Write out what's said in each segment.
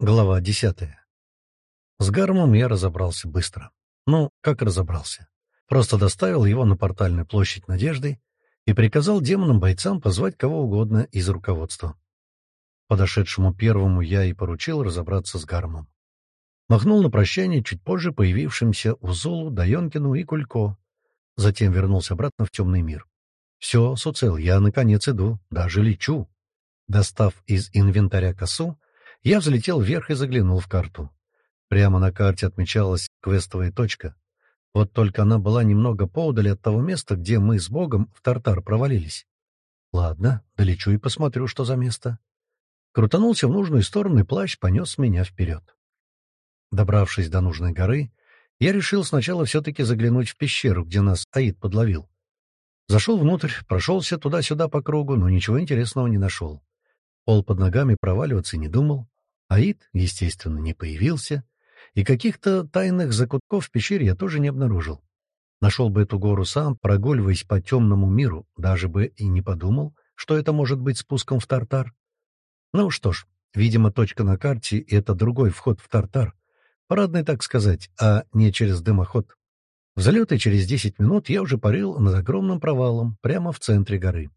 Глава десятая. С гармом я разобрался быстро. Ну, как разобрался? Просто доставил его на портальную площадь Надежды и приказал демонам-бойцам позвать кого угодно из руководства. Подошедшему первому я и поручил разобраться с гармом. Махнул на прощание чуть позже появившимся Узулу, Дайонкину и Кулько. Затем вернулся обратно в темный мир. «Все, Суцел, я, наконец, иду, даже лечу». Достав из инвентаря косу, я взлетел вверх и заглянул в карту. Прямо на карте отмечалась квестовая точка. Вот только она была немного поодаль от того места, где мы с Богом в Тартар провалились. Ладно, долечу и посмотрю, что за место. Крутанулся в нужную сторону, и плащ понес меня вперед. Добравшись до нужной горы, я решил сначала все-таки заглянуть в пещеру, где нас Аид подловил. Зашел внутрь, прошелся туда-сюда по кругу, но ничего интересного не нашел. Пол под ногами проваливаться не думал. Аид, естественно, не появился. И каких-то тайных закутков в пещере я тоже не обнаружил. Нашел бы эту гору сам, прогуливаясь по темному миру, даже бы и не подумал, что это может быть спуском в Тартар. Ну что ж, видимо, точка на карте — это другой вход в Тартар. Парадный, так сказать, а не через дымоход. Взлеты через десять минут я уже парил над огромным провалом прямо в центре горы.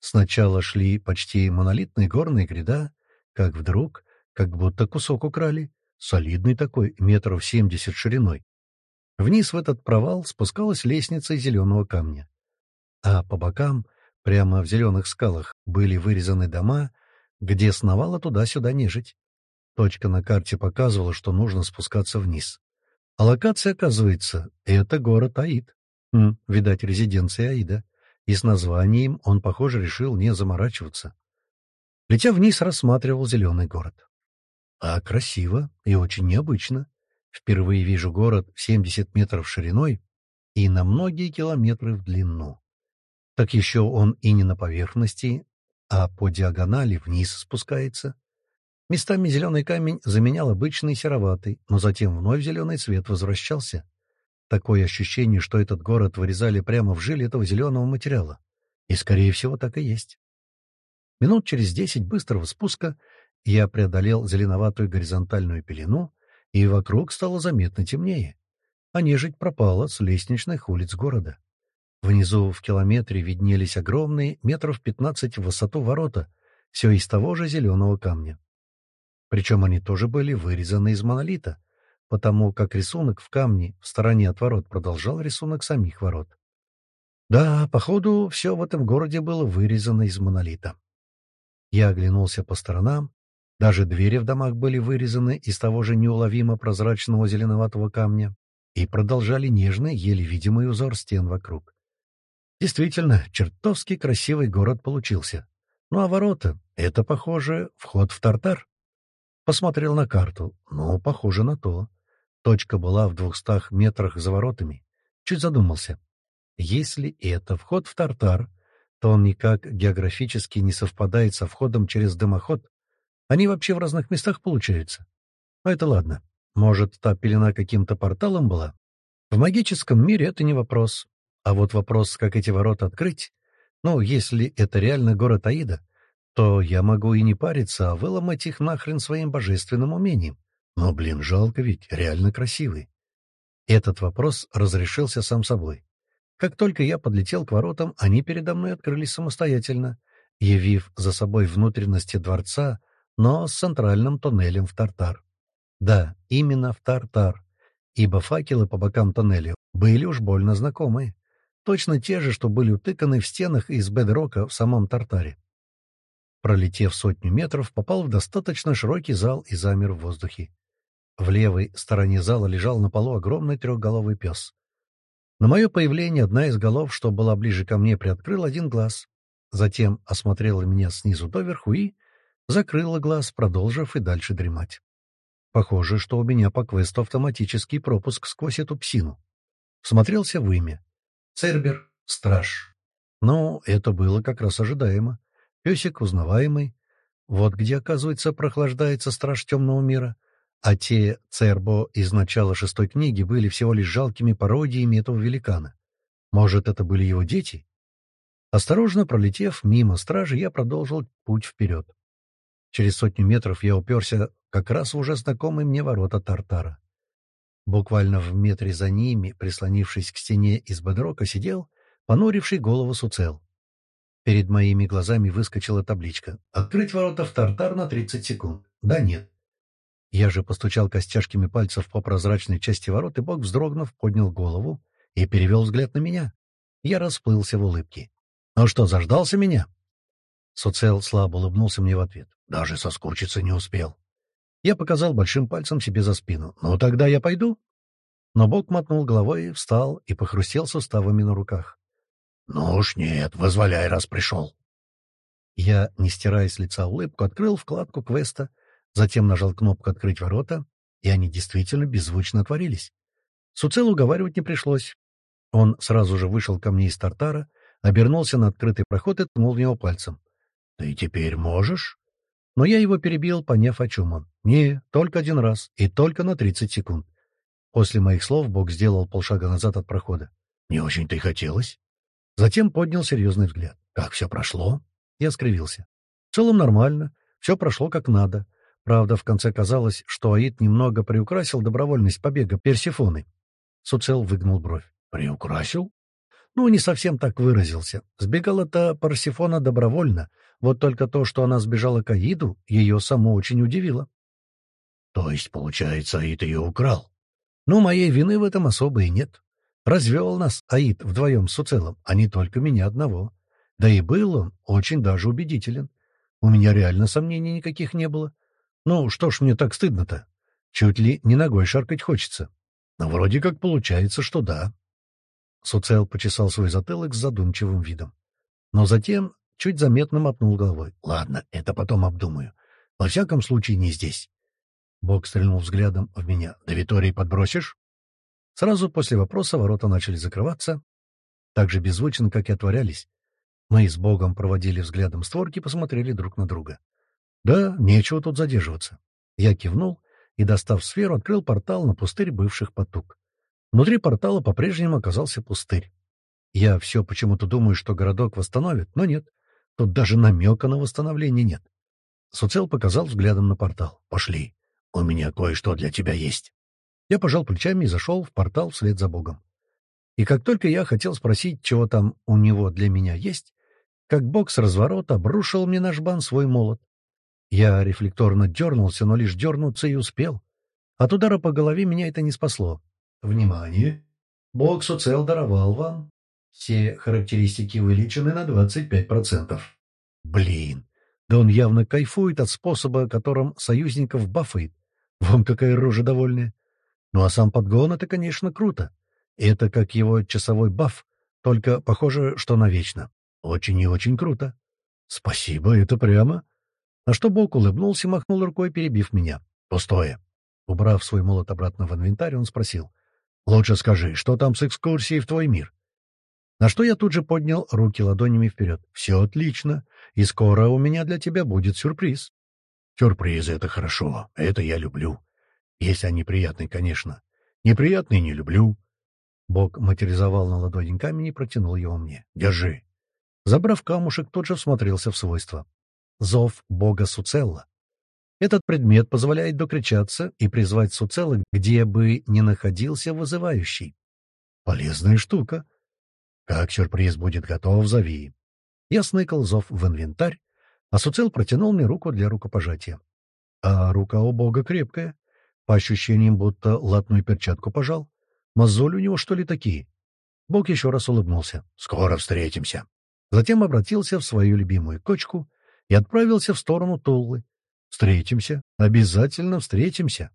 Сначала шли почти монолитные горные гряда, как вдруг, как будто кусок украли, солидный такой, метров семьдесят шириной. Вниз в этот провал спускалась лестница из зеленого камня. А по бокам, прямо в зеленых скалах, были вырезаны дома, где сновала туда-сюда нежить. Точка на карте показывала, что нужно спускаться вниз. А локация, оказывается, это город Аид. Хм, видать, резиденция Аида и с названием он, похоже, решил не заморачиваться. Летя вниз, рассматривал зеленый город. А красиво и очень необычно. Впервые вижу город в 70 метров шириной и на многие километры в длину. Так еще он и не на поверхности, а по диагонали вниз спускается. Местами зеленый камень заменял обычный сероватый, но затем вновь зеленый цвет возвращался. Такое ощущение, что этот город вырезали прямо в жиле этого зеленого материала. И, скорее всего, так и есть. Минут через десять быстрого спуска я преодолел зеленоватую горизонтальную пелену, и вокруг стало заметно темнее. А нежить пропала с лестничных улиц города. Внизу в километре виднелись огромные, метров пятнадцать в высоту ворота, все из того же зеленого камня. Причем они тоже были вырезаны из монолита, потому как рисунок в камне в стороне от ворот продолжал рисунок самих ворот. Да, походу, все в этом городе было вырезано из монолита. Я оглянулся по сторонам. Даже двери в домах были вырезаны из того же неуловимо прозрачного зеленоватого камня и продолжали нежный, еле видимый узор стен вокруг. Действительно, чертовски красивый город получился. Ну а ворота — это, похоже, вход в Тартар. Посмотрел на карту. Ну, похоже на то. Точка была в двухстах метрах за воротами. Чуть задумался. Если это вход в Тартар, то он никак географически не совпадает со входом через дымоход. Они вообще в разных местах получаются. Но это ладно. Может, та пелена каким-то порталом была? В магическом мире это не вопрос. А вот вопрос, как эти ворота открыть? Ну, если это реально город Аида, то я могу и не париться, а выломать их нахрен своим божественным умением. Но, блин, жалко ведь, реально красивый. Этот вопрос разрешился сам собой. Как только я подлетел к воротам, они передо мной открылись самостоятельно, явив за собой внутренности дворца, но с центральным тоннелем в Тартар. Да, именно в Тартар, ибо факелы по бокам тоннеля были уж больно знакомые. Точно те же, что были утыканы в стенах из бедрока в самом Тартаре. Пролетев сотню метров, попал в достаточно широкий зал и замер в воздухе. В левой стороне зала лежал на полу огромный трехголовый пес. На мое появление одна из голов, что была ближе ко мне, приоткрыл один глаз. Затем осмотрела меня снизу доверху и закрыла глаз, продолжив и дальше дремать. Похоже, что у меня по квесту автоматический пропуск сквозь эту псину. Смотрелся в имя. Цербер, страж. Ну, это было как раз ожидаемо. Песик узнаваемый. Вот где, оказывается, прохлаждается страж темного мира а те Цербо из начала шестой книги были всего лишь жалкими пародиями этого великана. Может, это были его дети? Осторожно пролетев мимо стражи, я продолжил путь вперед. Через сотню метров я уперся как раз в уже знакомые мне ворота Тартара. Буквально в метре за ними, прислонившись к стене из бодрока, сидел понуривший голову Суцел. Перед моими глазами выскочила табличка «Открыть ворота в Тартар на 30 секунд». Да, нет. Я же постучал костяшками пальцев по прозрачной части ворот, и Бог, вздрогнув, поднял голову и перевел взгляд на меня. Я расплылся в улыбке. «Ну что, заждался меня?» Суцел слабо улыбнулся мне в ответ. «Даже соскучиться не успел». Я показал большим пальцем себе за спину. «Ну, тогда я пойду». Но Бог мотнул головой, встал и похрустел суставами на руках. «Ну уж нет, возволяй, раз пришел». Я, не стирая с лица улыбку, открыл вкладку квеста, затем нажал кнопку «Открыть ворота», и они действительно беззвучно отворились. Суцел уговаривать не пришлось. Он сразу же вышел ко мне из тартара, обернулся на открытый проход и ткнул в него пальцем. «Ты теперь можешь?» Но я его перебил, поняв, о чем он. «Не, только один раз, и только на тридцать секунд». После моих слов Бог сделал полшага назад от прохода. «Не очень-то и хотелось». Затем поднял серьезный взгляд. «Как все прошло?» Я скривился. «В целом нормально. Все прошло как надо. Правда, в конце казалось, что Аид немного приукрасил добровольность побега Персифоны». Суцел выгнул бровь. «Приукрасил?» Ну, не совсем так выразился. Сбегала-то Парсифона добровольно, вот только то, что она сбежала к Аиду, ее само очень удивило. То есть, получается, Аид ее украл? Ну, моей вины в этом особо и нет. Развел нас Аид вдвоем с Уцелом, а не только меня одного. Да и был он очень даже убедителен. У меня реально сомнений никаких не было. Ну, что ж мне так стыдно-то? Чуть ли не ногой шаркать хочется. Но вроде как получается, что да. Суцел почесал свой затылок с задумчивым видом. Но затем чуть заметно мотнул головой. «Ладно, это потом обдумаю. Во всяком случае, не здесь». Бог стрельнул взглядом в меня. «До Витории подбросишь?» Сразу после вопроса ворота начали закрываться, так же беззвучно, как и отворялись. Мы с Богом проводили взглядом створки, посмотрели друг на друга. «Да, нечего тут задерживаться». Я кивнул и, достав сферу, открыл портал на пустырь бывших потуг. Внутри портала по-прежнему оказался пустырь. Я все почему-то думаю, что городок восстановит, но нет. Тут даже намека на восстановление нет. Суцел показал взглядом на портал. «Пошли. У меня кое-что для тебя есть». Я пожал плечами и зашел в портал вслед за Богом. И как только я хотел спросить, чего там у него для меня есть, как Бог с разворота обрушил мне на жбан свой молот. Я рефлекторно дернулся, но лишь дернуться и успел. От удара по голове меня это не спасло. Внимание! Бог Суцел даровал вам. Все характеристики увеличены на 25%. Блин, да он явно кайфует от способа, которым союзников бафает. Вон какая рожа довольная. Ну а сам подгон — это, конечно, круто. Это как его часовой баф, только похоже, что навечно. Очень и очень круто. Спасибо, это прямо. На что Бог улыбнулся и махнул рукой, перебив меня. Пустое. Убрав свой молот обратно в инвентарь, он спросил. Лучше скажи, что там с экскурсией в твой мир? На что я тут же поднял руки ладонями вперед. Все отлично, и скоро у меня для тебя будет сюрприз. Сюрпризы — это хорошо, это я люблю. Если они приятные, конечно. Неприятные не люблю. Бог материализовал на ладони камень и протянул его мне. Держи. Забрав камушек, тут же всмотрелся в свойства. Зов бога Суцелла. Этот предмет позволяет докричаться и призвать Суцелла, где бы ни находился вызывающий. Полезная штука. Как сюрприз будет готов, зови. Я сныкал зов в инвентарь, а Суцел протянул мне руку для рукопожатия. А рука у бога крепкая. По ощущениям, будто латную перчатку пожал. Мозоль у него, что ли, такие? Бог еще раз улыбнулся. «Скоро встретимся». Затем обратился в свою любимую кочку и отправился в сторону Туллы, Встретимся, обязательно встретимся.